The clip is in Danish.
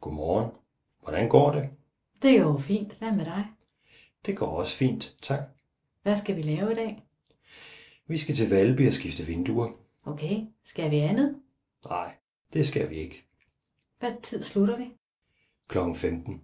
Godmorgen. Hvordan går det? Det går fint. Hvad med dig? Det går også fint, tak. Hvad skal vi lave i dag? Vi skal til Valby og skifte vinduer. Okay, skal vi andet? Nej, det skal vi ikke. Hvad tid slutter vi? Klokken 15.